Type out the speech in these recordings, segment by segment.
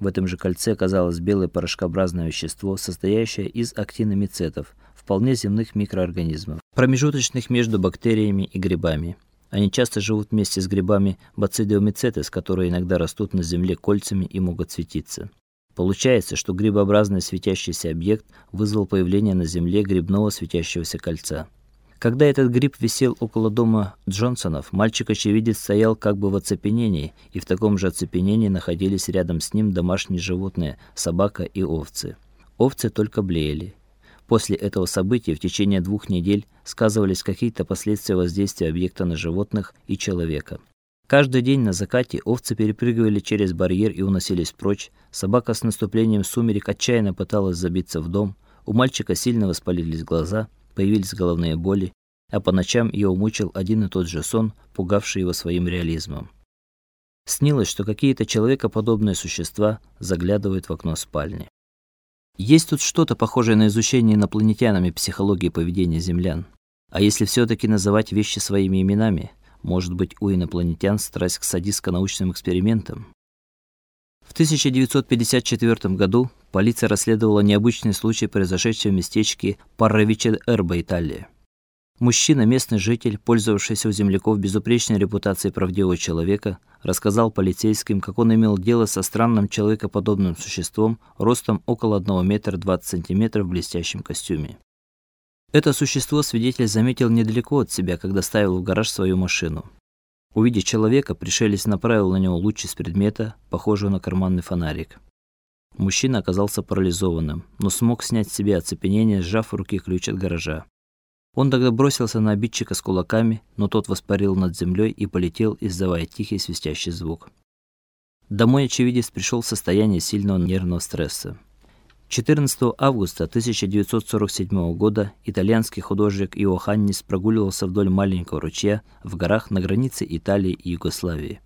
В этом же кольце оказалось белое порошкообразное вещество, состоящее из актиномицетов, вполне земных микроорганизмов, промежуточных между бактериями и грибами. Они часто живут вместе с грибами Bacillomycetes, которые иногда растут на земле кольцами и могут светиться. Получается, что грибообразный светящийся объект вызвал появление на земле грибного светящегося кольца. Когда этот гриб висел около дома Джонсонов, мальчик-очевидец стоял как бы в оцепенении, и в таком же оцепенении находились рядом с ним домашние животные, собака и овцы. Овцы только блеяли. После этого события в течение двух недель сказывались какие-то последствия воздействия объекта на животных и человека. Каждый день на закате овцы перепрыгивали через барьер и уносились прочь. Собака с наступлением сумерек отчаянно пыталась забиться в дом. У мальчика сильно воспалились глаза появились головные боли, а по ночам его мучил один и тот же сон, пугавший его своим реализмом. Снилось, что какие-то человекоподобные существа заглядывают в окно спальни. Есть тут что-то похожее на изучение инопланетянами психологии поведения землян. А если все таки называть вещи своими именами, может быть, у инопланетян страсть к садистско-научным экспериментам? В 1954 году полиция расследовала необычный случай, произошедший в местечке Парравиче-Эрба, Италия. Мужчина, местный житель, пользовавшийся у земляков безупречной репутацией правдивого человека, рассказал полицейским, как он имел дело со странным человекоподобным существом ростом около 1 метра 20 сантиметров в блестящем костюме. Это существо свидетель заметил недалеко от себя, когда ставил в гараж свою машину. Увидев человека, пришелец направил на него луч из предмета, похожего на карманный фонарик. Мужчина оказался парализованным, но смог снять с себя оцепенение, сжав в руке ключ от гаража. Он тогда бросился на обидчика с кулаками, но тот воспарил над землей и полетел, издавая тихий свистящий звук. Домой очевидец пришел в состояние сильного нервного стресса. 14 августа 1947 года итальянский художник Иоханнис прогуливался вдоль маленького ручья в горах на границе Италии и Югославии.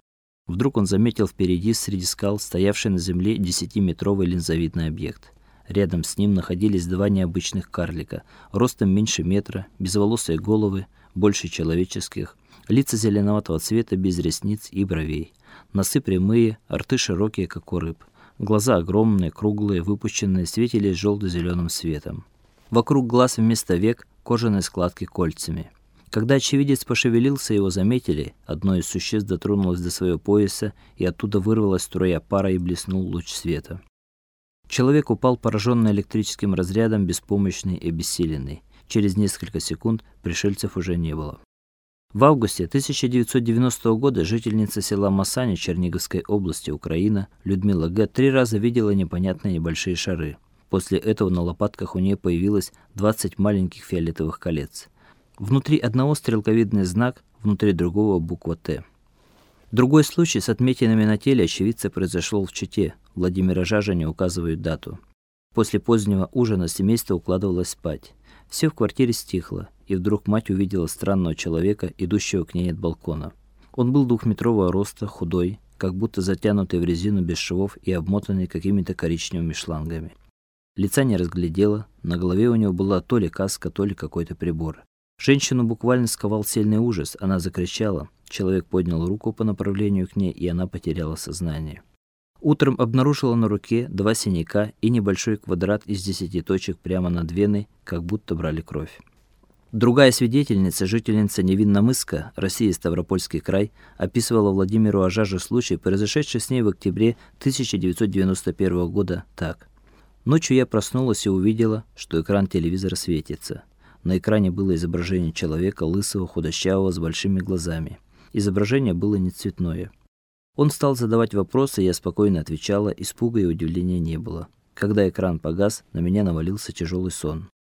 Вдруг он заметил впереди среди скал стоявший на земле десятиметровый линзовидный объект. Рядом с ним находились два необычных карлика, ростом меньше метра, безволосые головы, больше человеческих, лица зеленоватого цвета без ресниц и бровей, носы прямые, рты широкие, как у рыб. Глаза огромные, круглые, выпущенные, светились желто зеленым светом. Вокруг глаз вместо век кожаные складки кольцами. Когда очевидец пошевелился, его заметили. Одно из существ дотронулось до своего пояса, и оттуда вырвалась струя пара и блеснул луч света. Человек упал пораженный электрическим разрядом, беспомощный и обессиленный. Через несколько секунд пришельцев уже не было. В августе 1990 года жительница села Масани Черниговской области, Украина, Людмила Г. три раза видела непонятные небольшие шары. После этого на лопатках у нее появилось 20 маленьких фиолетовых колец. Внутри одного стрелковидный знак, внутри другого буква Т. Другой случай с отметинами на теле очевидца произошел в Чите. Владимира Жажа не указывают дату. После позднего ужина семейство укладывалось спать. Все в квартире стихло, и вдруг мать увидела странного человека, идущего к ней от балкона. Он был двухметрового роста, худой, как будто затянутый в резину без швов и обмотанный какими-то коричневыми шлангами. Лица не разглядела, на голове у него была то ли каска, то ли какой-то прибор. Женщину буквально сковал сильный ужас, она закричала. Человек поднял руку по направлению к ней, и она потеряла сознание. Утром обнаружила на руке два синяка и небольшой квадрат из десяти точек прямо над веной, как будто брали кровь. Другая свидетельница, жительница Невинномысска, Россия, Ставропольский край, описывала Владимиру Ажаже случай, произошедший с ней в октябре 1991 года так: Ночью я проснулась и увидела, что экран телевизора светится. На экране было изображение человека лысого, худощавого, с большими глазами. Изображение было не цветное. Он стал задавать вопросы, я спокойно отвечала, испуга и удивления не было. Когда экран погас, на меня навалился тяжелый сон.